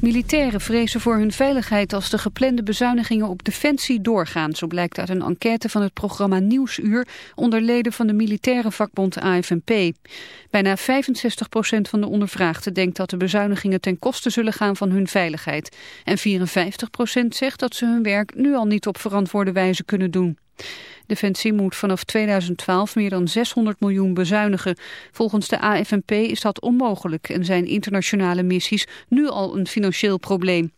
Militairen vrezen voor hun veiligheid als de geplande bezuinigingen op defensie doorgaan. Zo blijkt uit een enquête van het programma Nieuwsuur onder leden van de militaire vakbond AFNP. Bijna 65% van de ondervraagden denkt dat de bezuinigingen ten koste zullen gaan van hun veiligheid. En 54% zegt dat ze hun werk nu al niet op verantwoorde wijze kunnen doen. Defensie moet vanaf 2012 meer dan 600 miljoen bezuinigen. Volgens de AFNP is dat onmogelijk en zijn internationale missies nu al een financieel probleem.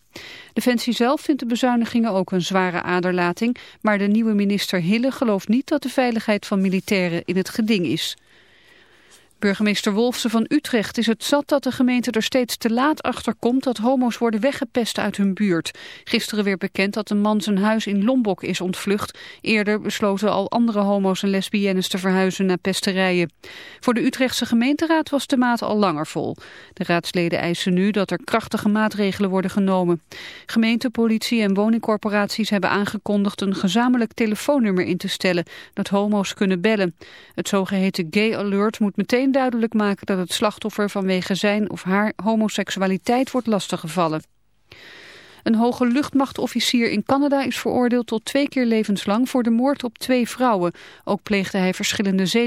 Defensie zelf vindt de bezuinigingen ook een zware aderlating, maar de nieuwe minister Hille gelooft niet dat de veiligheid van militairen in het geding is. Burgemeester Wolfsen van Utrecht is het zat dat de gemeente er steeds te laat achter komt dat homo's worden weggepest uit hun buurt. Gisteren werd bekend dat een man zijn huis in Lombok is ontvlucht. Eerder besloten al andere homo's en lesbiennes te verhuizen naar pesterijen. Voor de Utrechtse gemeenteraad was de maat al langer vol. De raadsleden eisen nu dat er krachtige maatregelen worden genomen. Gemeente, politie en woningcorporaties hebben aangekondigd een gezamenlijk telefoonnummer in te stellen dat homo's kunnen bellen. Het zogeheten Gay Alert moet meteen duidelijk maken dat het slachtoffer vanwege zijn of haar homoseksualiteit wordt lastiggevallen. Een hoge luchtmachtofficier in Canada is veroordeeld tot twee keer levenslang voor de moord op twee vrouwen. Ook pleegde hij verschillende zeden.